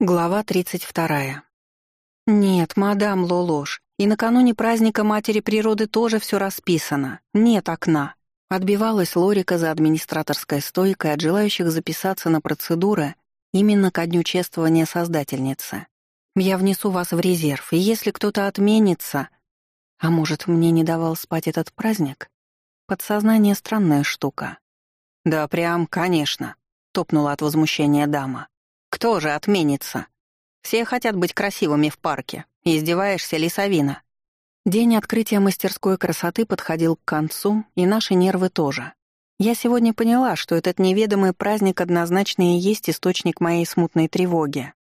Глава 32. Нет, мадам Лолош, и накануне праздника Матери Природы тоже все расписано. Нет окна. Отбивалась Лорика за администраторской стойкой от желающих записаться на процедуры именно ко дню чествования Создательницы. Я внесу вас в резерв, и если кто-то отменится... А может, мне не давал спать этот праздник? Подсознание — странная штука. «Да прям, конечно», — топнула от возмущения дама. Кто же отменится? Все хотят быть красивыми в парке. Издеваешься, лесовина. День открытия мастерской красоты подходил к концу, и наши нервы тоже. Я сегодня поняла, что этот неведомый праздник однозначно и есть источник моей смутной тревоги.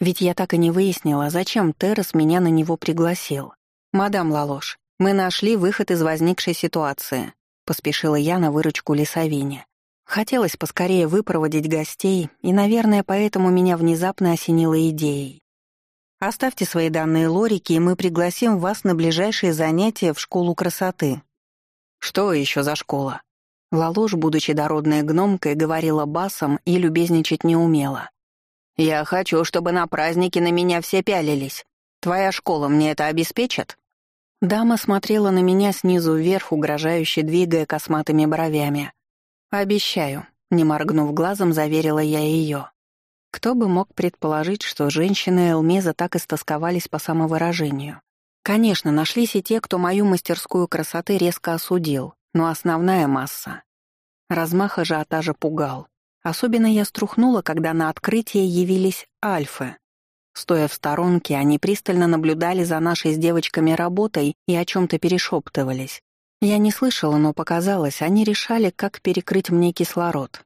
Ведь я так и не выяснила, зачем Террас меня на него пригласил. «Мадам Лалош, мы нашли выход из возникшей ситуации», — поспешила я на выручку Лисовине. Хотелось поскорее выпроводить гостей, и, наверное, поэтому меня внезапно осенило идеей. Оставьте свои данные Лорике, и мы пригласим вас на ближайшие занятия в школу красоты. Что еще за школа? Лалош, будучи дородной гномкой, говорила басом и любезничать не умела. «Я хочу, чтобы на празднике на меня все пялились. Твоя школа мне это обеспечит?» Дама смотрела на меня снизу вверх, угрожающе двигая косматыми бровями. «Обещаю», — не моргнув глазом, заверила я ее. Кто бы мог предположить, что женщины Элмеза так истосковались по самовыражению. Конечно, нашлись и те, кто мою мастерскую красоты резко осудил, но основная масса. Размах ажиотажа пугал. Особенно я струхнула, когда на открытие явились альфы. Стоя в сторонке, они пристально наблюдали за нашей с девочками работой и о чем то перешептывались. Я не слышала, но показалось, они решали, как перекрыть мне кислород.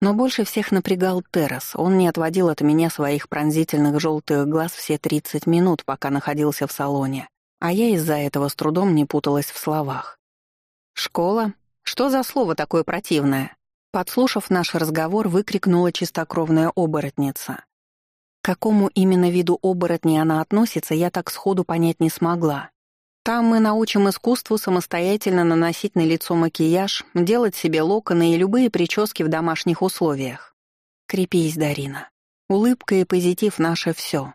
Но больше всех напрягал Террас. Он не отводил от меня своих пронзительных желтых глаз все 30 минут, пока находился в салоне, а я из-за этого с трудом не путалась в словах. «Школа? Что за слово такое противное?» Подслушав наш разговор, выкрикнула чистокровная оборотница. К какому именно виду оборотни она относится, я так сходу понять не смогла. Там мы научим искусству самостоятельно наносить на лицо макияж, делать себе локоны и любые прически в домашних условиях. Крепись, Дарина. Улыбка и позитив — наше все.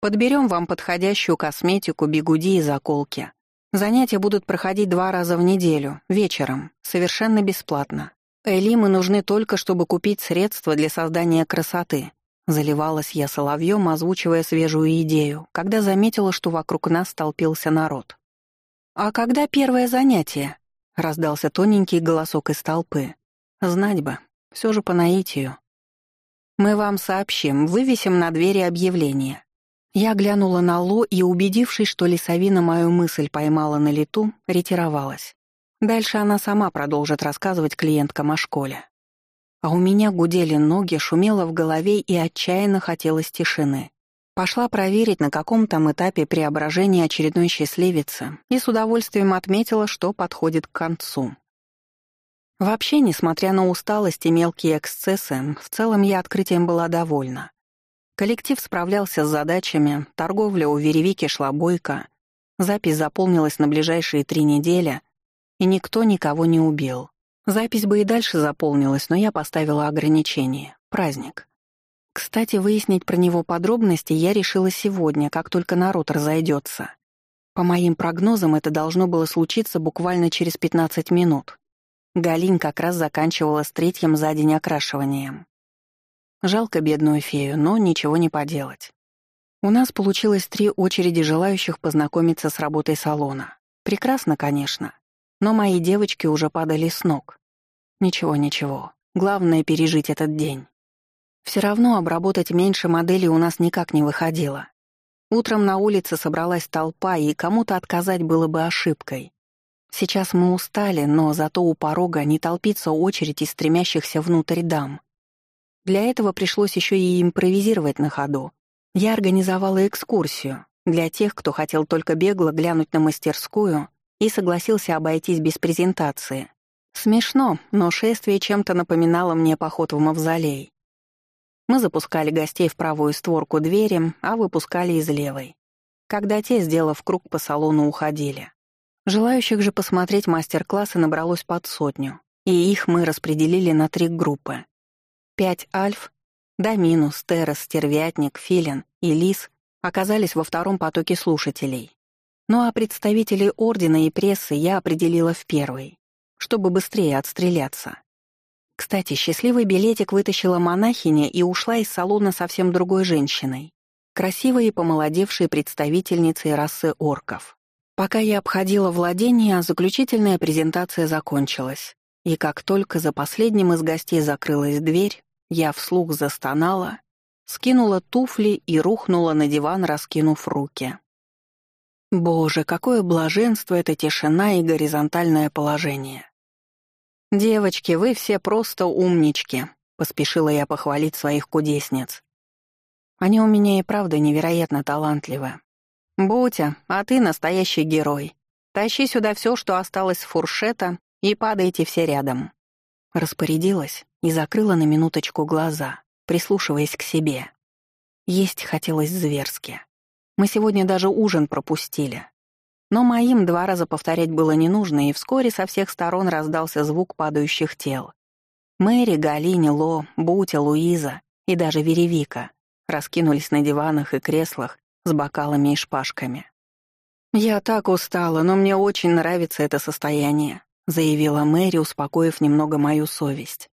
Подберем вам подходящую косметику, бигуди и заколки. Занятия будут проходить два раза в неделю, вечером, совершенно бесплатно. Эли мы нужны только, чтобы купить средства для создания красоты. Заливалась я соловьем, озвучивая свежую идею, когда заметила, что вокруг нас столпился народ. «А когда первое занятие?» — раздался тоненький голосок из толпы. «Знать бы. Все же по наитию». «Мы вам сообщим, вывесим на двери объявление». Я глянула на Ло и, убедившись, что лесовина мою мысль поймала на лету, ретировалась. Дальше она сама продолжит рассказывать клиенткам о школе. А у меня гудели ноги, шумело в голове и отчаянно хотелось тишины. Пошла проверить, на каком там этапе преображения очередной счастливицы, и с удовольствием отметила, что подходит к концу. Вообще, несмотря на усталость и мелкие эксцессы, в целом я открытием была довольна. Коллектив справлялся с задачами, торговля у Веревики шла бойко, запись заполнилась на ближайшие три недели, и никто никого не убил. Запись бы и дальше заполнилась, но я поставила ограничение — праздник. Кстати, выяснить про него подробности я решила сегодня, как только народ разойдется. По моим прогнозам, это должно было случиться буквально через 15 минут. Галин как раз заканчивала с третьим за день окрашиванием. Жалко бедную фею, но ничего не поделать. У нас получилось три очереди желающих познакомиться с работой салона. Прекрасно, конечно, но мои девочки уже падали с ног. Ничего-ничего, главное — пережить этот день. Все равно обработать меньше моделей у нас никак не выходило. Утром на улице собралась толпа, и кому-то отказать было бы ошибкой. Сейчас мы устали, но зато у порога не толпится очередь из стремящихся внутрь дам. Для этого пришлось еще и импровизировать на ходу. Я организовала экскурсию для тех, кто хотел только бегло глянуть на мастерскую и согласился обойтись без презентации. Смешно, но шествие чем-то напоминало мне поход в мавзолей. Мы запускали гостей в правую створку двери, а выпускали из левой. Когда те, сделав круг по салону, уходили. Желающих же посмотреть мастер-классы набралось под сотню, и их мы распределили на три группы. Пять альф, Доминус, Террас, Стервятник, Филин и Лис оказались во втором потоке слушателей. Ну а представителей Ордена и прессы я определила в первый, чтобы быстрее отстреляться. Кстати, счастливый билетик вытащила монахиня и ушла из салона совсем другой женщиной, красивой и помолодевшей представительницей расы орков. Пока я обходила владение, заключительная презентация закончилась, и как только за последним из гостей закрылась дверь, я вслух застонала, скинула туфли и рухнула на диван, раскинув руки. Боже, какое блаженство эта тишина и горизонтальное положение. «Девочки, вы все просто умнички», — поспешила я похвалить своих кудесниц. Они у меня и правда невероятно талантливы. Бутя, а ты настоящий герой. Тащи сюда все, что осталось с фуршета, и падайте все рядом. Распорядилась и закрыла на минуточку глаза, прислушиваясь к себе. Есть хотелось зверски. Мы сегодня даже ужин пропустили. Но моим два раза повторять было не нужно, и вскоре со всех сторон раздался звук падающих тел. Мэри, Галини, Ло, Бутя, Луиза и даже Веревика раскинулись на диванах и креслах с бокалами и шпажками. «Я так устала, но мне очень нравится это состояние», заявила Мэри, успокоив немного мою совесть.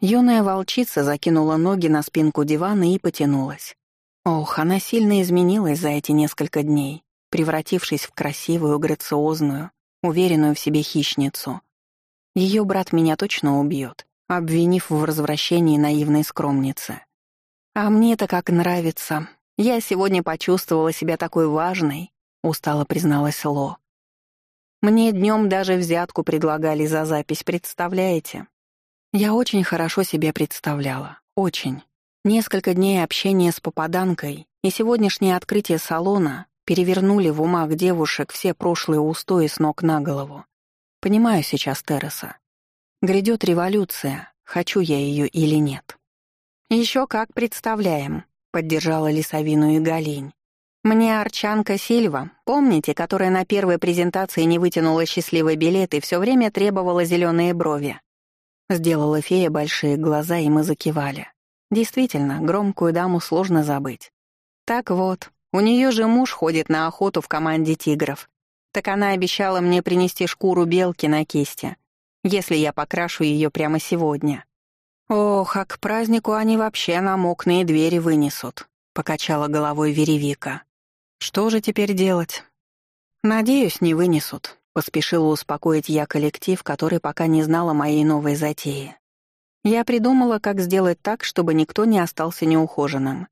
Юная волчица закинула ноги на спинку дивана и потянулась. Ох, она сильно изменилась за эти несколько дней, превратившись в красивую, грациозную, уверенную в себе хищницу. Ее брат меня точно убьет, обвинив в развращении наивной скромницы. А мне-то как нравится. Я сегодня почувствовала себя такой важной, устало призналась Ло. Мне днем даже взятку предлагали за запись, представляете? Я очень хорошо себе представляла. Очень. Несколько дней общения с попаданкой и сегодняшнее открытие салона перевернули в умах девушек все прошлые устои с ног на голову. Понимаю сейчас Терреса. Грядет революция, хочу я ее или нет. Еще как представляем», — поддержала Лисовину и Галинь. Мне Арчанка Сильва, помните, которая на первой презентации не вытянула счастливый билет и все время требовала зеленые брови? Сделала фея большие глаза, и мы закивали. Действительно, громкую даму сложно забыть. Так вот, у нее же муж ходит на охоту в команде тигров. Так она обещала мне принести шкуру белки на кисти, если я покрашу ее прямо сегодня. Ох, а к празднику они вообще нам окна двери вынесут, покачала головой Веревика. Что же теперь делать? Надеюсь, не вынесут. Поспешила успокоить я коллектив, который пока не знал о моей новой затее. Я придумала, как сделать так, чтобы никто не остался неухоженным.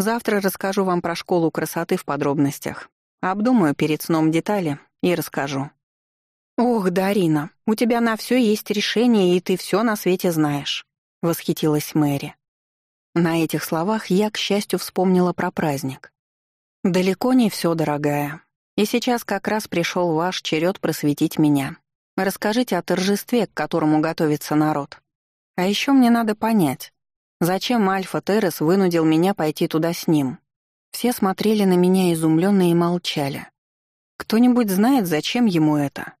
Завтра расскажу вам про школу красоты в подробностях. Обдумаю перед сном детали и расскажу. «Ох, Дарина, у тебя на все есть решение, и ты все на свете знаешь», — восхитилась Мэри. На этих словах я, к счастью, вспомнила про праздник. «Далеко не все, дорогая. И сейчас как раз пришел ваш черед просветить меня. Расскажите о торжестве, к которому готовится народ. А еще мне надо понять, зачем Альфа Террес вынудил меня пойти туда с ним. Все смотрели на меня изумленно и молчали. Кто-нибудь знает, зачем ему это?»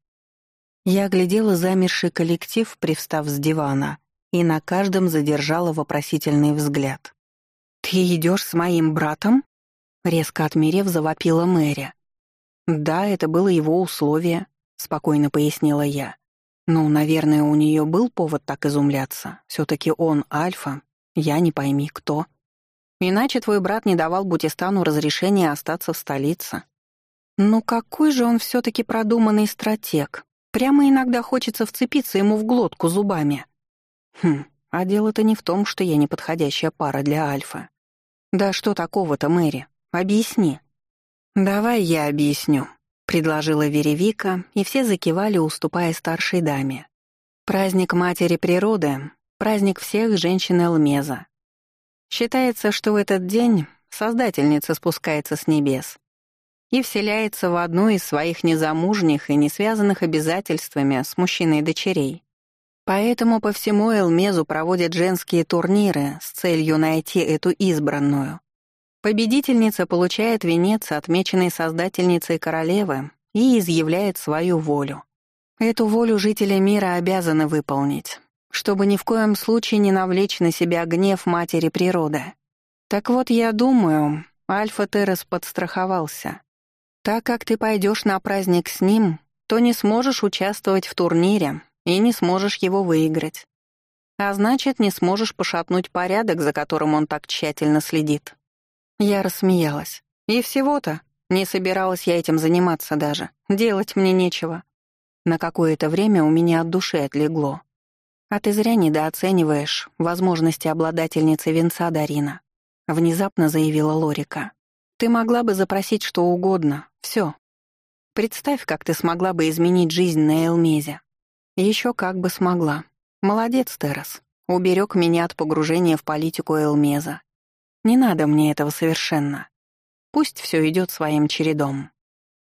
Я оглядела замерший коллектив, привстав с дивана, и на каждом задержала вопросительный взгляд. «Ты идешь с моим братом?» Резко отмерев, завопила Мэри. «Да, это было его условие», — спокойно пояснила я. «Ну, наверное, у нее был повод так изумляться. все таки он Альфа, я не пойми кто. Иначе твой брат не давал Бутистану разрешения остаться в столице». «Ну какой же он все таки продуманный стратег. Прямо иногда хочется вцепиться ему в глотку зубами». «Хм, а дело-то не в том, что я неподходящая пара для Альфа. Да что такого-то, Мэри? Объясни». «Давай я объясню», — предложила Веревика, и все закивали, уступая старшей даме. «Праздник Матери Природы — праздник всех женщин Элмеза. Считается, что в этот день Создательница спускается с небес и вселяется в одну из своих незамужних и не связанных обязательствами с мужчиной дочерей. Поэтому по всему Элмезу проводят женские турниры с целью найти эту избранную, Победительница получает венец, отмеченный создательницей королевы, и изъявляет свою волю. Эту волю жители мира обязаны выполнить. Чтобы ни в коем случае не навлечь на себя гнев матери природы. Так вот, я думаю, Альфа Террес подстраховался. Так как ты пойдешь на праздник с ним, то не сможешь участвовать в турнире и не сможешь его выиграть. А значит, не сможешь пошатнуть порядок, за которым он так тщательно следит. Я рассмеялась. И всего-то. Не собиралась я этим заниматься даже. Делать мне нечего. На какое-то время у меня от души отлегло. А ты зря недооцениваешь возможности обладательницы венца Дарина. Внезапно заявила Лорика. Ты могла бы запросить что угодно. Все. Представь, как ты смогла бы изменить жизнь на Элмезе. Еще как бы смогла. Молодец, Террас. Уберег меня от погружения в политику Элмеза. Не надо мне этого совершенно. Пусть все идет своим чередом.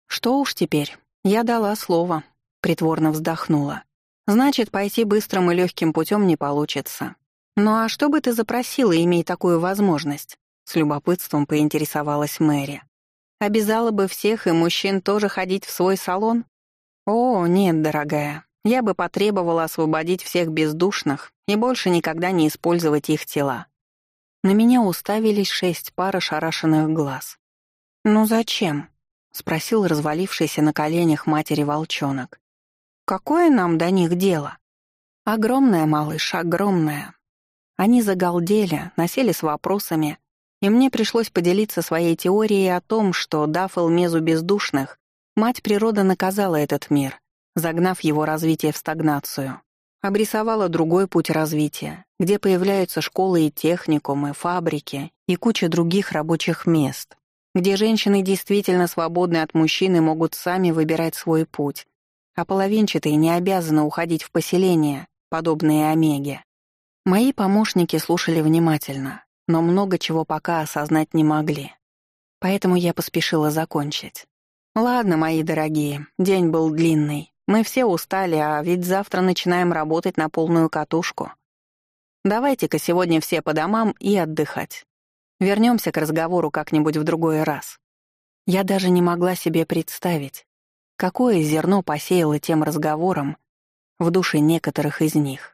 Что уж теперь, я дала слово, притворно вздохнула. Значит, пойти быстрым и легким путем не получится. Ну а что бы ты запросила, имея такую возможность? С любопытством поинтересовалась Мэри. Обязала бы всех и мужчин тоже ходить в свой салон? О, нет, дорогая, я бы потребовала освободить всех бездушных и больше никогда не использовать их тела. На меня уставились шесть пар ошарашенных глаз. «Ну зачем?» — спросил развалившийся на коленях матери волчонок. «Какое нам до них дело?» «Огромное, малыш, огромное». Они загалдели, насели с вопросами, и мне пришлось поделиться своей теорией о том, что, дав Элмезу бездушных, мать природа наказала этот мир, загнав его развитие в стагнацию. Обрисовала другой путь развития, где появляются школы и техникумы, фабрики и куча других рабочих мест, где женщины действительно свободны от мужчин и могут сами выбирать свой путь, а половинчатые не обязаны уходить в поселения, подобные Омеге. Мои помощники слушали внимательно, но много чего пока осознать не могли. Поэтому я поспешила закончить. «Ладно, мои дорогие, день был длинный. Мы все устали, а ведь завтра начинаем работать на полную катушку. Давайте-ка сегодня все по домам и отдыхать. Вернемся к разговору как-нибудь в другой раз. Я даже не могла себе представить, какое зерно посеяло тем разговором в душе некоторых из них.